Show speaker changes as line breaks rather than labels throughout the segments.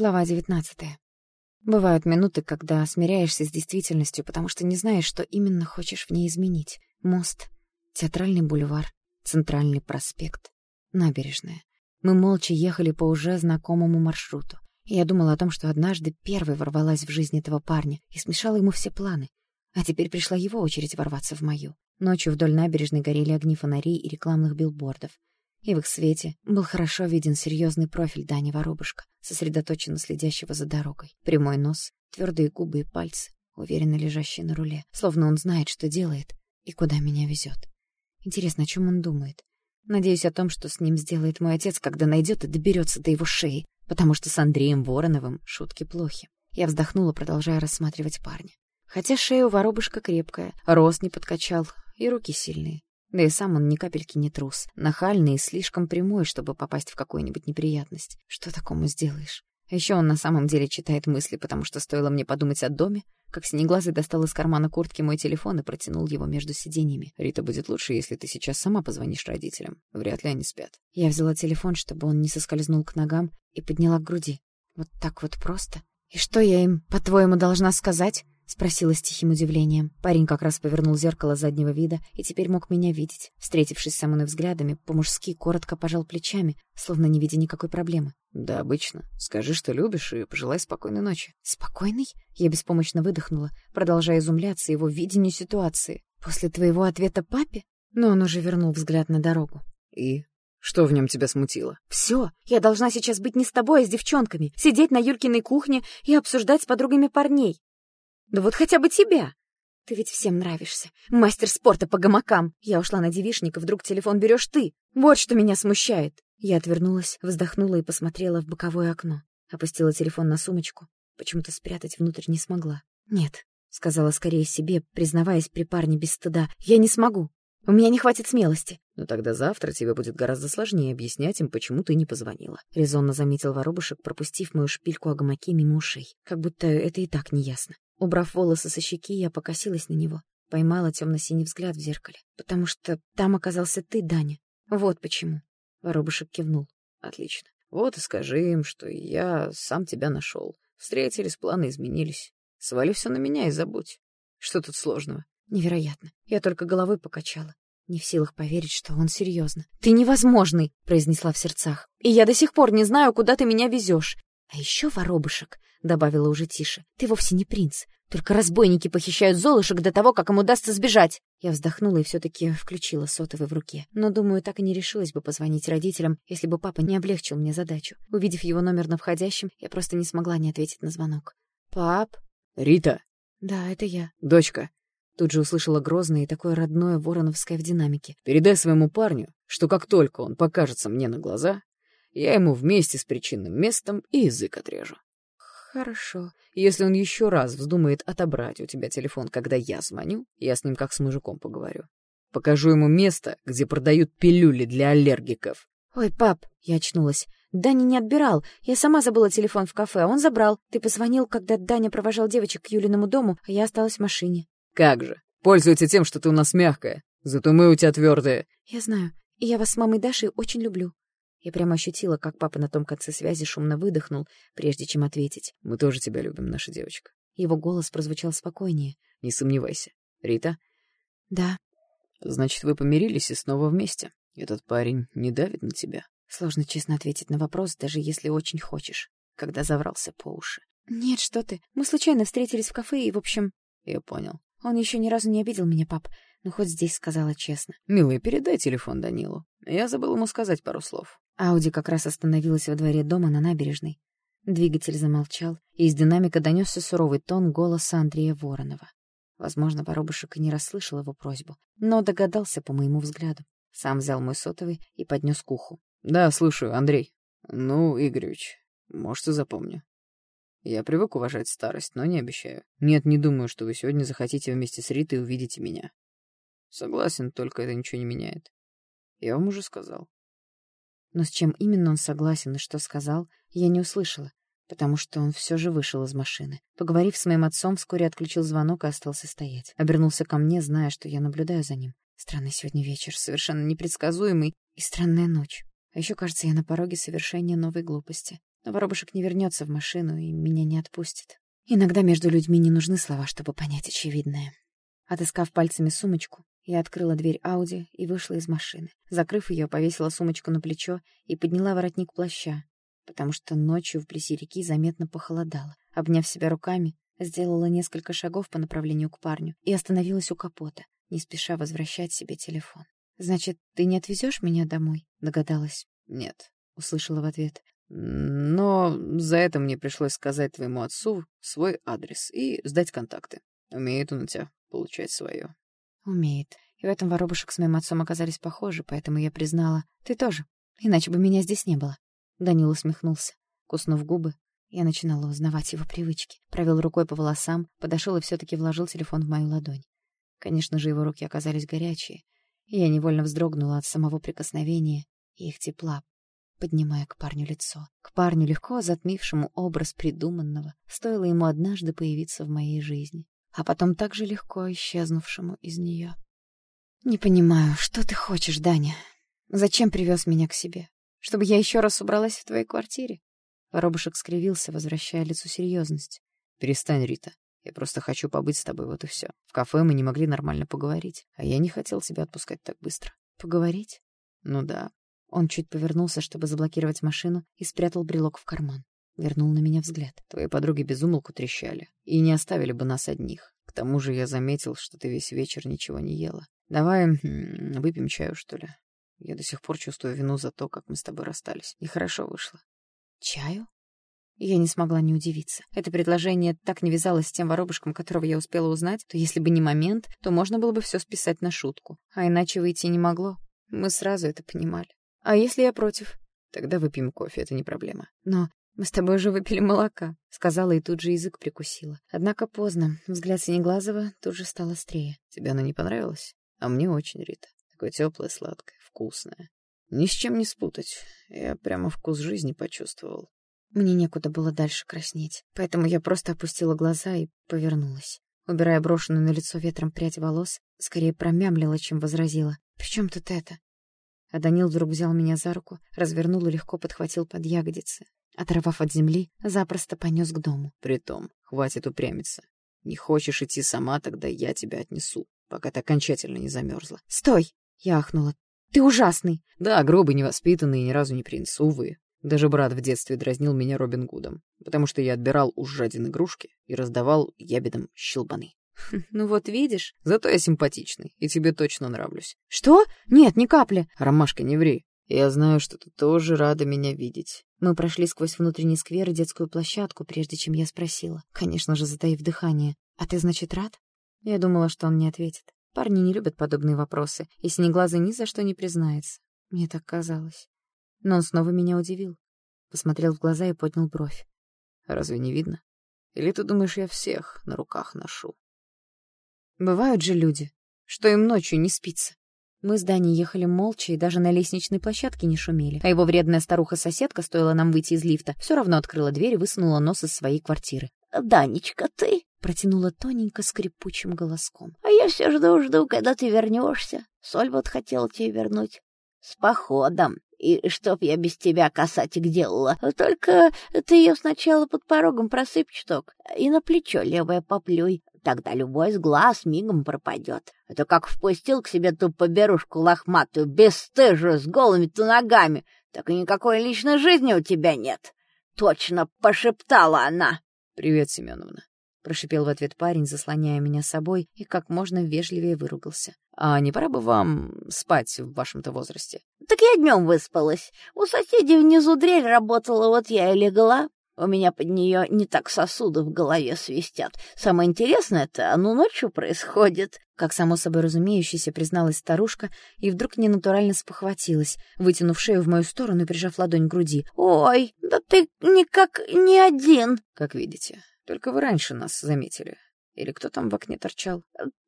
Глава девятнадцатая. Бывают минуты, когда смиряешься с действительностью, потому что не знаешь, что именно хочешь в ней изменить. Мост, театральный бульвар, центральный проспект, набережная. Мы молча ехали по уже знакомому маршруту. Я думала о том, что однажды первой ворвалась в жизнь этого парня и смешала ему все планы. А теперь пришла его очередь ворваться в мою. Ночью вдоль набережной горели огни фонарей и рекламных билбордов. И в их свете был хорошо виден серьезный профиль Дани Воробушка, сосредоточенно следящего за дорогой. Прямой нос, твердые губы и пальцы, уверенно лежащие на руле, словно он знает, что делает и куда меня везет. Интересно, о чем он думает? Надеюсь о том, что с ним сделает мой отец, когда найдет и доберется до его шеи, потому что с Андреем Вороновым шутки плохи. Я вздохнула, продолжая рассматривать парня. Хотя шея у воробушка крепкая, рост не подкачал, и руки сильные. Да и сам он ни капельки не трус, нахальный и слишком прямой, чтобы попасть в какую-нибудь неприятность. Что такому сделаешь? А еще он на самом деле читает мысли, потому что стоило мне подумать о доме, как Синеглазый достал из кармана куртки мой телефон и протянул его между сиденьями.
«Рита, будет лучше, если ты сейчас сама позвонишь родителям. Вряд ли они спят».
Я взяла телефон, чтобы он не соскользнул к ногам, и подняла к груди. Вот так вот просто. «И что я им, по-твоему, должна сказать?» — спросила с тихим удивлением. Парень как раз повернул зеркало заднего вида и теперь мог меня видеть. Встретившись со мной взглядами, по-мужски коротко пожал плечами, словно не видя никакой проблемы.
«Да, обычно. Скажи, что любишь, и пожелай спокойной ночи».
«Спокойной?» Я беспомощно выдохнула, продолжая изумляться его видению ситуации. «После твоего ответа папе?» Но он уже вернул взгляд на дорогу.
«И? Что в нем тебя смутило?»
«Все. Я должна сейчас быть не с тобой, а с девчонками, сидеть на Юлькиной кухне и обсуждать с подругами парней. Да вот хотя бы тебя. Ты ведь всем нравишься. Мастер спорта по гамакам. Я ушла на девишник, вдруг телефон берешь ты. Вот что меня смущает. Я отвернулась, вздохнула и посмотрела в боковое окно. Опустила телефон на сумочку. Почему-то спрятать внутрь не смогла. «Нет», — сказала скорее себе, признаваясь при парне без стыда. «Я не смогу. У меня не хватит смелости.
Но тогда завтра тебе будет гораздо сложнее объяснять им, почему ты не позвонила.
Резонно заметил воробушек, пропустив мою шпильку о гамаке мимо ушей. Как будто это и так неясно. Убрав волосы со щеки, я покосилась на него. Поймала темно-синий взгляд в зеркале. «Потому что там оказался ты, Даня. Вот почему». Воробушек кивнул.
«Отлично. Вот и скажи им, что я сам тебя нашел. Встретились, планы изменились. Свали все на меня и забудь. Что тут сложного?»
Невероятно. Я только головой покачала. Не в силах поверить, что он серьезно. «Ты невозможный!» — произнесла в сердцах. «И я до сих пор не знаю, куда ты меня везешь. А еще, воробушек, — добавила уже тише, — ты вовсе не принц. Только разбойники похищают золушек до того, как им удастся сбежать. Я вздохнула и все-таки включила сотовый в руке. Но, думаю, так и не решилась бы позвонить родителям, если бы папа не облегчил мне задачу. Увидев его номер на входящем, я просто не смогла не ответить на звонок. «Пап?»
«Рита!»
«Да, это я».
«Дочка!»
Тут же услышала грозное и такое родное вороновское в динамике.
«Передай своему парню, что как только он покажется мне на глаза, я ему вместе с причинным местом и язык отрежу.
Хорошо.
Если он еще раз вздумает отобрать у тебя телефон, когда я звоню, я с ним как с мужиком поговорю. Покажу ему место, где продают пилюли для аллергиков.
Ой, пап, я очнулась. Даня не отбирал. Я сама забыла телефон в кафе, а он забрал. Ты позвонил, когда Даня провожал девочек к Юлиному дому, а я осталась в машине.
Как же. Пользуется тем, что ты у нас мягкая. Зато мы у тебя твердые.
Я знаю. И я вас с мамой Дашей очень люблю. Я прямо ощутила, как папа на том конце связи шумно выдохнул, прежде чем ответить.
«Мы тоже тебя любим, наша девочка».
Его голос прозвучал спокойнее.
«Не сомневайся. Рита?»
«Да».
«Значит, вы помирились и снова вместе. Этот парень не давит на тебя?»
Сложно честно ответить на вопрос, даже если очень хочешь, когда заврался по уши. «Нет, что ты. Мы случайно встретились в кафе и, в общем...»
«Я понял.
Он еще ни разу не обидел меня, пап. Ну, хоть здесь сказала честно.
«Милый, передай телефон Данилу. Я забыл ему сказать пару слов».
Ауди как раз остановилась во дворе дома на набережной. Двигатель замолчал, и из динамика донесся суровый тон голоса Андрея Воронова. Возможно, воробушек и не расслышал его просьбу, но догадался по моему взгляду. Сам взял мой сотовый и поднес к уху.
«Да, слушаю, Андрей. Ну, Игоревич, может, и запомню. Я привык уважать старость, но не обещаю. Нет, не думаю, что вы сегодня захотите вместе с Ритой увидеть меня. Согласен, только это ничего не меняет. Я вам уже сказал.
Но с чем именно он согласен и что сказал, я не услышала, потому что он все же вышел из машины. Поговорив с моим отцом, вскоре отключил звонок и остался стоять. Обернулся ко мне, зная, что я наблюдаю за ним. Странный сегодня вечер, совершенно непредсказуемый и странная ночь. А еще, кажется, я на пороге совершения новой глупости. Но воробушек не вернется в машину и меня не отпустит. Иногда между людьми не нужны слова, чтобы понять очевидное. Отыскав пальцами сумочку, я открыла дверь Ауди и вышла из машины. Закрыв ее, повесила сумочку на плечо и подняла воротник плаща, потому что ночью вблизи реки заметно похолодало. Обняв себя руками, сделала несколько шагов по направлению к парню и остановилась у капота, не спеша возвращать себе телефон. «Значит, ты не отвезешь меня домой?» — догадалась.
«Нет», —
услышала в ответ.
«Но за это мне пришлось сказать твоему отцу свой адрес и сдать контакты. Умеет он у тебя получать свое».
«Умеет. И в этом воробушек с моим отцом оказались похожи, поэтому я признала. Ты тоже. Иначе бы меня здесь не было». Данил усмехнулся. Куснув губы, я начинала узнавать его привычки. Провел рукой по волосам, подошел и все таки вложил телефон в мою ладонь. Конечно же, его руки оказались горячие, и я невольно вздрогнула от самого прикосновения и их тепла, поднимая к парню лицо. К парню, легко затмившему образ придуманного, стоило ему однажды появиться в моей жизни, а потом так же легко исчезнувшему из нее. «Не понимаю, что ты хочешь, Даня? Зачем привез меня к себе? Чтобы я еще раз убралась в твоей квартире?» Воробушек скривился, возвращая лицу серьезность.
«Перестань, Рита. Я просто хочу побыть с тобой, вот и все. В кафе мы не могли нормально поговорить, а я не хотел тебя отпускать так быстро.
Поговорить?
Ну да.
Он чуть повернулся, чтобы заблокировать машину, и спрятал брелок в карман. Вернул на меня взгляд.
Твои подруги безумолку трещали и не оставили бы нас одних. К тому же я заметил, что ты весь вечер ничего не ела. Давай выпьем чаю, что ли? Я до сих пор чувствую вину за то, как мы с тобой расстались. Нехорошо вышло.
Чаю? Я не смогла не удивиться. Это предложение так не вязалось с тем воробушком, которого я успела узнать, то если бы не момент, то можно было бы все списать на шутку. А иначе выйти не могло. Мы сразу это понимали. А если я против?
Тогда выпьем кофе, это не проблема.
Но мы с тобой уже выпили молока, сказала и тут же язык прикусила. Однако поздно. Взгляд Синеглазова тут же стал острее.
Тебе оно не понравилось? А мне очень, Рита. Такое теплое, сладкое, вкусное. Ни с чем не спутать. Я прямо вкус жизни почувствовал.
Мне некуда было дальше краснеть, поэтому я просто опустила глаза и повернулась. Убирая брошенную на лицо ветром прядь волос, скорее промямлила, чем возразила. «При чем тут это?» А Данил вдруг взял меня за руку, развернул и легко подхватил под ягодицы. Оторвав от земли, запросто понес к дому.
«Притом, хватит упрямиться. Не хочешь идти сама, тогда я тебя отнесу, пока ты окончательно не замерзла».
«Стой!» — я ахнула. «Ты ужасный!»
«Да, грубый, невоспитанный и ни разу не принц, увы. Даже брат в детстве дразнил меня Робин Гудом, потому что я отбирал у жадин игрушки и раздавал ябедам щелбаны.
«Ну вот видишь...»
«Зато я симпатичный, и тебе точно нравлюсь».
«Что? Нет, ни капли!»
«Ромашка, не ври. Я знаю, что ты тоже рада меня видеть».
Мы прошли сквозь внутренний сквер и детскую площадку, прежде чем я спросила. Конечно же, затаив дыхание. «А ты, значит, рад?» Я думала, что он не ответит. Парни не любят подобные вопросы, и Синеглазый ни за что не признается. Мне так казалось. Но он снова меня удивил. Посмотрел в глаза и поднял бровь.
«Разве не видно? Или ты думаешь, я всех на руках ношу?»
Бывают же люди, что им ночью не спится. Мы с Даней ехали молча и даже на лестничной площадке не шумели. А его вредная старуха-соседка, стоило нам выйти из лифта, все равно открыла дверь и высунула нос из своей квартиры.
«Данечка, ты?»
— протянула тоненько скрипучим голоском.
«А я все жду-жду, когда ты вернешься. Соль вот хотела тебе вернуть. С походом. И чтоб я без тебя, касатик, делала. Только ты ее сначала под порогом просыпь чуток и на плечо левое поплюй. Тогда любой с глаз мигом пропадет. Это как впустил к себе ту поберушку лохматую, бесстыжую, с голыми-то ногами. Так и никакой личной жизни у тебя нет. Точно пошептала она.
«Привет, Семеновна», —
прошипел в ответ парень, заслоняя меня собой, и как можно вежливее выругался.
«А не пора бы вам спать в вашем-то возрасте?»
«Так я днем выспалась. У соседей внизу дрель работала, вот я и легла. У меня под нее не так сосуды в голове свистят. Самое интересное это оно ночью происходит».
Как само собой разумеющееся, призналась старушка и вдруг ненатурально спохватилась, вытянув шею в мою сторону и прижав ладонь к груди.
«Ой, да ты никак не один!»
«Как видите, только вы раньше нас заметили. Или кто там в окне торчал?»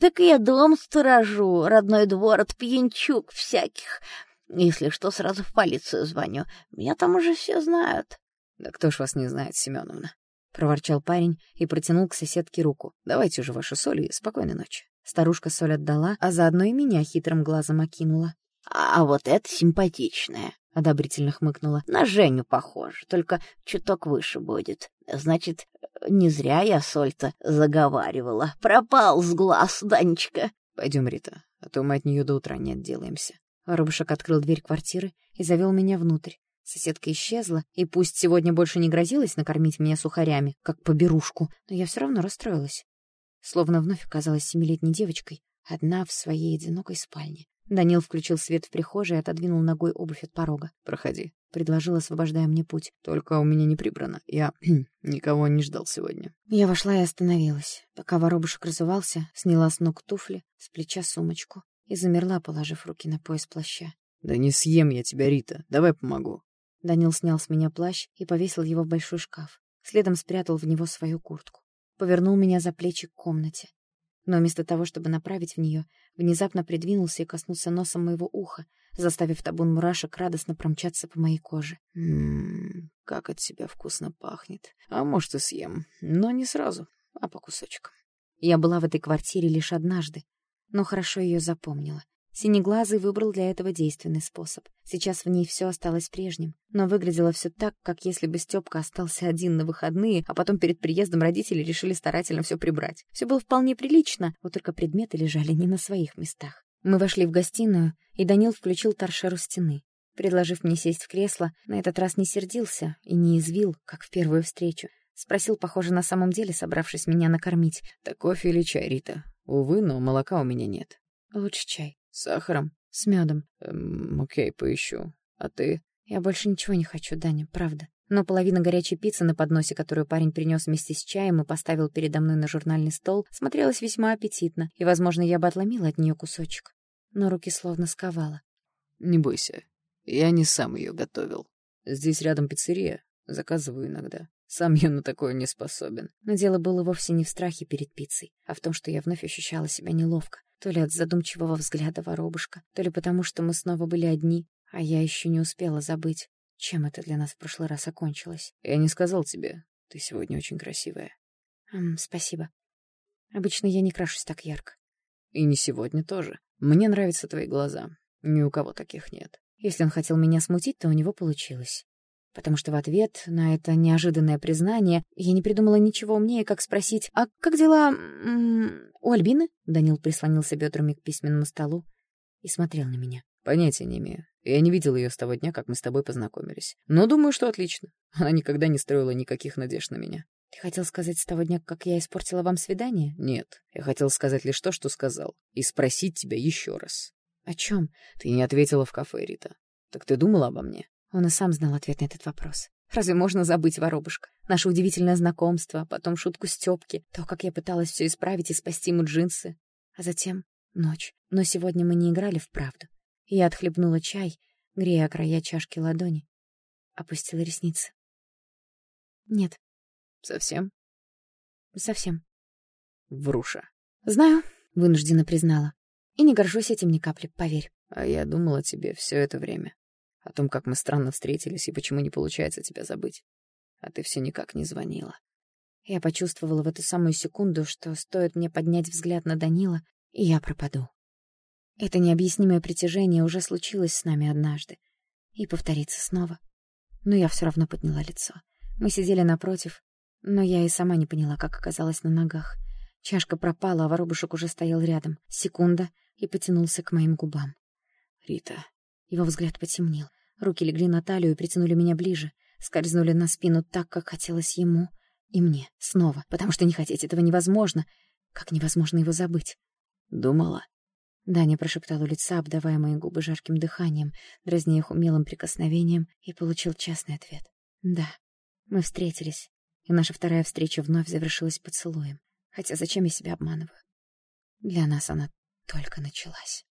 «Так я дом сторожу, родной двор от пьянчук всяких. Если что, сразу в полицию звоню. Меня там уже все знают».
«Да кто ж вас не знает, Семеновна?»
— проворчал парень и протянул к соседке руку.
«Давайте уже вашу соль и спокойной ночи».
Старушка соль отдала, а заодно и меня хитрым глазом окинула.
А вот это симпатичная.
— одобрительно хмыкнула.
«На Женю похоже, только чуток выше будет. Значит, не зря я соль-то заговаривала. Пропал с глаз, Данечка».
«Пойдем, Рита, а то мы от нее до утра не отделаемся».
Воробушек открыл дверь квартиры и завел меня внутрь. Соседка исчезла, и пусть сегодня больше не грозилась накормить меня сухарями, как поберушку, но я все равно расстроилась. Словно вновь оказалась семилетней девочкой, одна в своей одинокой спальне. Данил включил свет в прихожей и отодвинул ногой обувь от порога.
«Проходи», —
предложил, освобождая мне путь.
«Только у меня не прибрано. Я никого не ждал сегодня».
Я вошла и остановилась. Пока воробушек разувался, сняла с ног туфли, с плеча сумочку и замерла, положив руки на пояс плаща.
«Да не съем я тебя, Рита. Давай помогу».
Данил снял с меня плащ и повесил его в большой шкаф. Следом спрятал в него свою куртку. Повернул меня за плечи к комнате но вместо того, чтобы направить в нее, внезапно придвинулся и коснулся носом моего уха, заставив табун мурашек радостно промчаться по моей коже.
«Ммм, как от себя вкусно пахнет. А может, и съем, но не сразу, а по кусочкам».
Я была в этой квартире лишь однажды, но хорошо ее запомнила. Синеглазый выбрал для этого действенный способ. Сейчас в ней все осталось прежним, но выглядело все так, как если бы Степка остался один на выходные, а потом перед приездом родители решили старательно все прибрать. Все было вполне прилично, вот только предметы лежали не на своих местах. Мы вошли в гостиную, и Данил включил торшеру стены. Предложив мне сесть в кресло, на этот раз не сердился и не извил, как в первую встречу. Спросил, похоже, на самом деле, собравшись меня накормить.
«Так кофе или чай, Рита? Увы, но молока у меня нет».
«Лучше чай».
С сахаром?
С медом.
Эм, окей, поищу. А ты?
Я больше ничего не хочу, Даня, правда. Но половина горячей пиццы на подносе, которую парень принес вместе с чаем и поставил передо мной на журнальный стол, смотрелась весьма аппетитно, и, возможно, я бы отломила от нее кусочек. Но руки словно сковала.
Не бойся, я не сам ее готовил. Здесь рядом пиццерия, заказываю иногда. Сам я на такое не способен.
Но дело было вовсе не в страхе перед пиццей, а в том, что я вновь ощущала себя неловко. То ли от задумчивого взгляда воробушка, то ли потому, что мы снова были одни, а я еще не успела забыть, чем это для нас в прошлый раз окончилось.
Я не сказал тебе, ты сегодня очень красивая.
М, спасибо. Обычно я не крашусь так ярко.
И не сегодня тоже. Мне нравятся твои глаза. Ни у кого таких нет.
Если он хотел меня смутить, то у него получилось потому что в ответ на это неожиданное признание я не придумала ничего умнее, как спросить «А как дела у Альбины?» Данил прислонился бедрами к письменному столу и смотрел на меня.
«Понятия не имею. Я не видел ее с того дня, как мы с тобой познакомились. Но думаю, что отлично. Она никогда не строила никаких надежд на меня».
«Ты хотел сказать с того дня, как я испортила вам свидание?»
«Нет. Я хотел сказать лишь то, что сказал. И спросить тебя еще раз».
«О чем?»
«Ты не ответила в кафе, Рита. Так ты думала обо мне?»
Он и сам знал ответ на этот вопрос. Разве можно забыть воробушка? Наше удивительное знакомство, потом шутку Стёпки, то, как я пыталась все исправить и спасти ему джинсы. А затем ночь. Но сегодня мы не играли в правду. Я отхлебнула чай, грея края чашки ладони. Опустила ресницы. Нет.
Совсем?
Совсем.
Вруша.
Знаю, вынуждена признала. И не горжусь этим ни капли, поверь.
А я думала тебе все это время. О том, как мы странно встретились и почему не получается тебя забыть. А ты все никак не звонила.
Я почувствовала в эту самую секунду, что стоит мне поднять взгляд на Данила, и я пропаду. Это необъяснимое притяжение уже случилось с нами однажды. И повторится снова. Но я все равно подняла лицо. Мы сидели напротив, но я и сама не поняла, как оказалась на ногах. Чашка пропала, а воробушек уже стоял рядом. Секунда, и потянулся к моим губам.
«Рита,
его взгляд потемнел. Руки легли на талию и притянули меня ближе, скользнули на спину так, как хотелось ему и мне. Снова, потому что не хотеть этого невозможно. Как невозможно его забыть.
«Думала?»
Даня прошептал у лица, обдавая мои губы жарким дыханием, дразня их умелым прикосновением, и получил частный ответ. «Да, мы встретились, и наша вторая встреча вновь завершилась поцелуем. Хотя зачем я себя обманываю? Для нас она только началась».